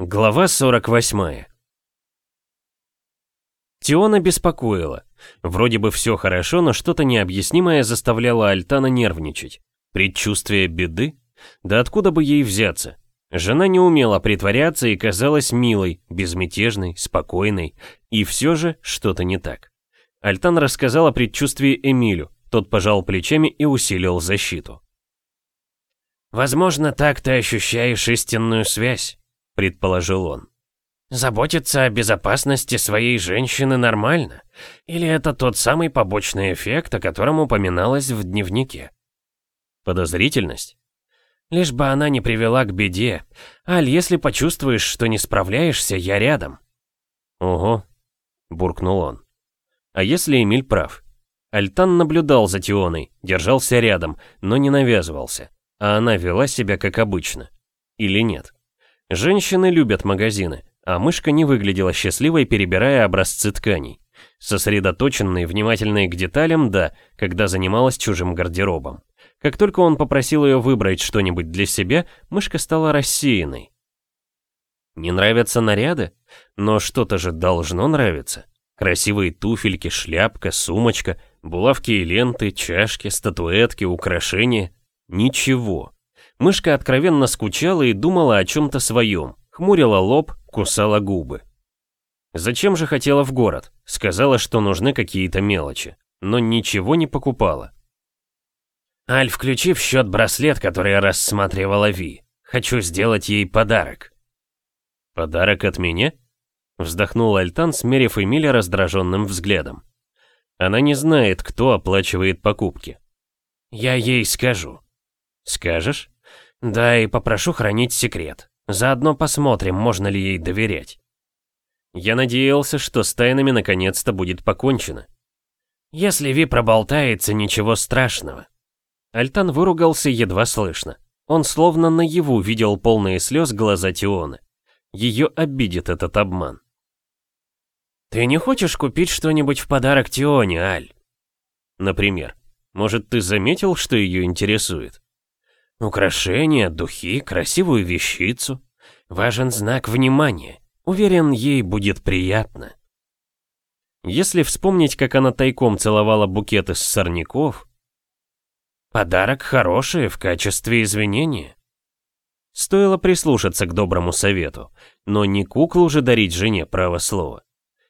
Глава 48 Тиона беспокоила. Вроде бы все хорошо, но что-то необъяснимое заставляло Альтана нервничать. Предчувствие беды? Да откуда бы ей взяться? Жена не умела притворяться и казалась милой, безмятежной, спокойной. И все же что-то не так. Альтан рассказал о предчувствии Эмилю. Тот пожал плечами и усилил защиту. «Возможно, так ты ощущаешь истинную связь», — предположил он. «Заботиться о безопасности своей женщины нормально? Или это тот самый побочный эффект, о котором упоминалось в дневнике?» «Подозрительность?» «Лишь бы она не привела к беде. Аль, если почувствуешь, что не справляешься, я рядом». «Ого», — буркнул он. «А если Эмиль прав?» Альтан наблюдал за Тионой, держался рядом, но не навязывался, а она вела себя как обычно. Или нет? Женщины любят магазины, а мышка не выглядела счастливой, перебирая образцы тканей. Сосредоточенной, внимательной к деталям, да, когда занималась чужим гардеробом. Как только он попросил ее выбрать что-нибудь для себя, мышка стала рассеянной. Не нравятся наряды? Но что-то же должно нравиться. Красивые туфельки, шляпка, сумочка, булавки и ленты, чашки, статуэтки, украшения. Ничего. Мышка откровенно скучала и думала о чем-то своем, хмурила лоб, кусала губы. Зачем же хотела в город? Сказала, что нужны какие-то мелочи, но ничего не покупала. «Аль, включи в счет браслет, который рассматривала Ви. Хочу сделать ей подарок». «Подарок от меня?» Вздохнул Альтан, смерив Эмиля раздраженным взглядом. Она не знает, кто оплачивает покупки. «Я ей скажу». «Скажешь?» Да, и попрошу хранить секрет. Заодно посмотрим, можно ли ей доверять. Я надеялся, что с тайнами наконец-то будет покончено. Если Ви проболтается, ничего страшного. Альтан выругался едва слышно. Он словно наяву видел полные слез глаза Тионы. Ее обидит этот обман. «Ты не хочешь купить что-нибудь в подарок Тионе, Аль?» Например, может, ты заметил, что ее интересует? Украшения, духи, красивую вещицу. Важен знак внимания. Уверен, ей будет приятно. Если вспомнить, как она тайком целовала букет из сорняков... Подарок хороший в качестве извинения. Стоило прислушаться к доброму совету, но не куклу же дарить жене, право слово.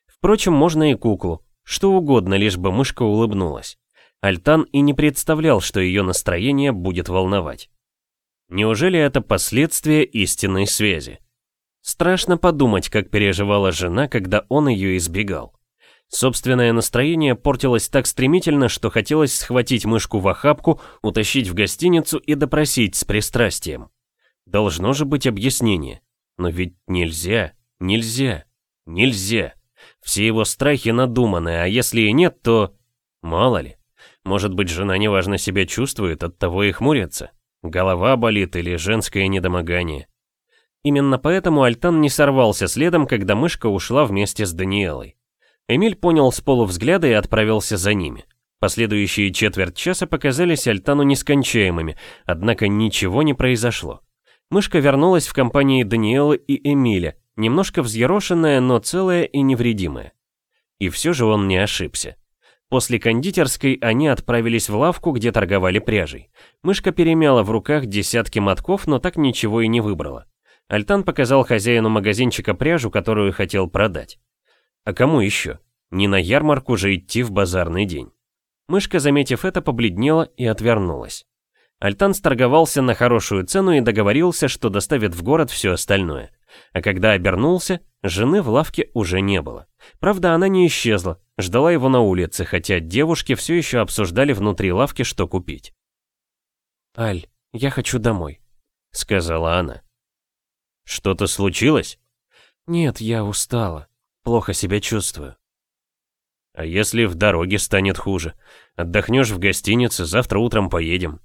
Впрочем, можно и куклу, что угодно, лишь бы мышка улыбнулась. Альтан и не представлял, что ее настроение будет волновать. Неужели это последствия истинной связи? Страшно подумать, как переживала жена, когда он ее избегал. Собственное настроение портилось так стремительно, что хотелось схватить мышку в охапку, утащить в гостиницу и допросить с пристрастием. Должно же быть объяснение. Но ведь нельзя, нельзя, нельзя. Все его страхи надуманы, а если и нет, то... Мало ли. Может быть, жена неважно себя чувствует, оттого и хмурится. Голова болит или женское недомогание. Именно поэтому Альтан не сорвался следом, когда мышка ушла вместе с Даниэлой. Эмиль понял с полувзгляда и отправился за ними. Последующие четверть часа показались Альтану нескончаемыми, однако ничего не произошло. Мышка вернулась в компании Даниэлы и Эмиля, немножко взъерошенная, но целая и невредимая. И все же он не ошибся. После кондитерской они отправились в лавку, где торговали пряжей. Мышка перемяла в руках десятки мотков, но так ничего и не выбрала. Альтан показал хозяину магазинчика пряжу, которую хотел продать. А кому еще? Не на ярмарку же идти в базарный день. Мышка, заметив это, побледнела и отвернулась. Альтан сторговался на хорошую цену и договорился, что доставит в город все остальное. А когда обернулся, жены в лавке уже не было. Правда, она не исчезла, ждала его на улице, хотя девушки все еще обсуждали внутри лавки, что купить. «Аль, я хочу домой», — сказала она. «Что-то случилось?» «Нет, я устала. Плохо себя чувствую». «А если в дороге станет хуже? Отдохнешь в гостинице, завтра утром поедем».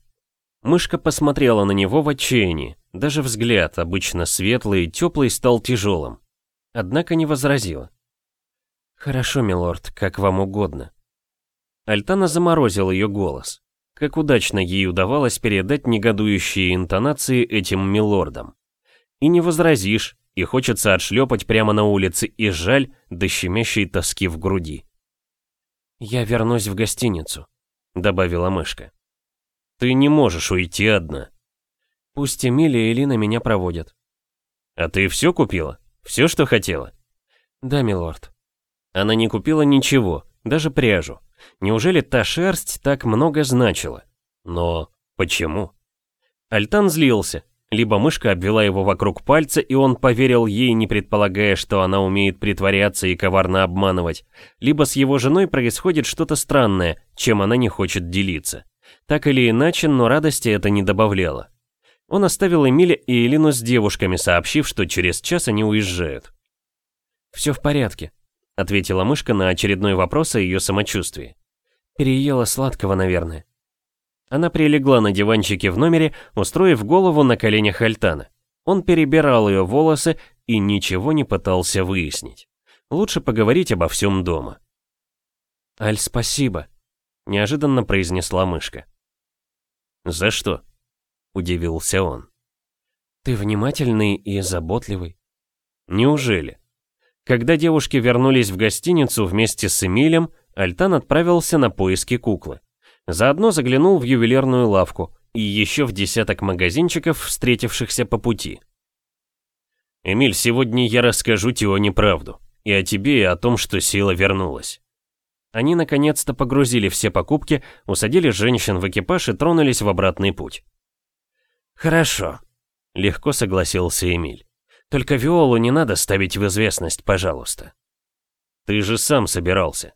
Мышка посмотрела на него в отчаянии. Даже взгляд, обычно светлый и теплый, стал тяжелым. Однако не возразила. «Хорошо, милорд, как вам угодно». Альтана заморозил ее голос. Как удачно ей удавалось передать негодующие интонации этим милордам. И не возразишь, и хочется отшлепать прямо на улице, и жаль до щемящей тоски в груди. «Я вернусь в гостиницу», — добавила мышка. «Ты не можешь уйти одна». «Пусть Эмилия и Лина меня проводят». «А ты все купила? Все, что хотела?» «Да, милорд». Она не купила ничего, даже пряжу. Неужели та шерсть так много значила? Но почему? Альтан злился. Либо мышка обвела его вокруг пальца, и он поверил ей, не предполагая, что она умеет притворяться и коварно обманывать, либо с его женой происходит что-то странное, чем она не хочет делиться. Так или иначе, но радости это не добавляло. Он оставил Эмиля и Элину с девушками, сообщив, что через час они уезжают. «Все в порядке», — ответила мышка на очередной вопрос о ее самочувствии. «Переела сладкого, наверное». Она прилегла на диванчике в номере, устроив голову на коленях Альтана. Он перебирал ее волосы и ничего не пытался выяснить. Лучше поговорить обо всем дома. «Аль, спасибо», — неожиданно произнесла мышка. «За что?» — удивился он. «Ты внимательный и заботливый». «Неужели?» Когда девушки вернулись в гостиницу вместе с Эмилем, Альтан отправился на поиски куклы. Заодно заглянул в ювелирную лавку и еще в десяток магазинчиков, встретившихся по пути. «Эмиль, сегодня я расскажу Тионе правду. И о тебе, и о том, что сила вернулась». Они наконец-то погрузили все покупки, усадили женщин в экипаж и тронулись в обратный путь. «Хорошо», — легко согласился Эмиль. «Только Виолу не надо ставить в известность, пожалуйста». «Ты же сам собирался».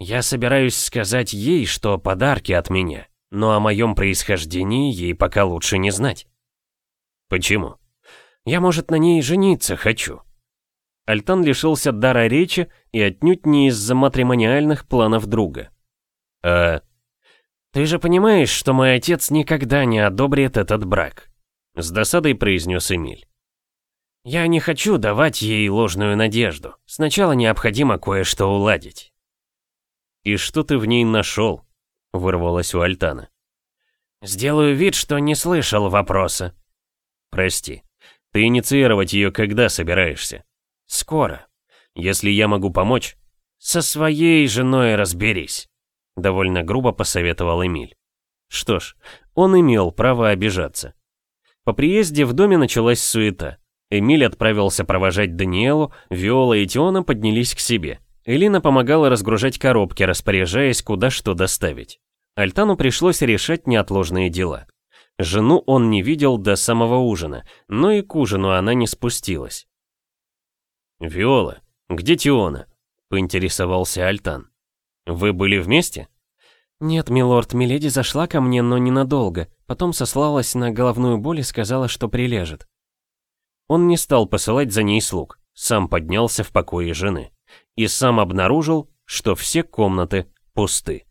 Я собираюсь сказать ей, что подарки от меня, но о моем происхождении ей пока лучше не знать. Почему? Я, может, на ней жениться хочу. Альтан лишился дара речи и отнюдь не из-за матримониальных планов друга. А... Ты же понимаешь, что мой отец никогда не одобрит этот брак. С досадой произнес Эмиль. Я не хочу давать ей ложную надежду. Сначала необходимо кое-что уладить. «И что ты в ней нашел?» — вырвалось у Альтана. «Сделаю вид, что не слышал вопроса». «Прости. Ты инициировать ее когда собираешься?» «Скоро. Если я могу помочь...» «Со своей женой разберись», — довольно грубо посоветовал Эмиль. Что ж, он имел право обижаться. По приезде в доме началась суета. Эмиль отправился провожать Даниэлу, Виола и Тиона поднялись к себе. Элина помогала разгружать коробки, распоряжаясь, куда что доставить. Альтану пришлось решать неотложные дела. Жену он не видел до самого ужина, но и к ужину она не спустилась. «Виола, где Тиона?» — поинтересовался Альтан. «Вы были вместе?» «Нет, милорд, Миледи зашла ко мне, но ненадолго. Потом сослалась на головную боль и сказала, что прилежит». Он не стал посылать за ней слуг, сам поднялся в покое жены и сам обнаружил, что все комнаты пусты.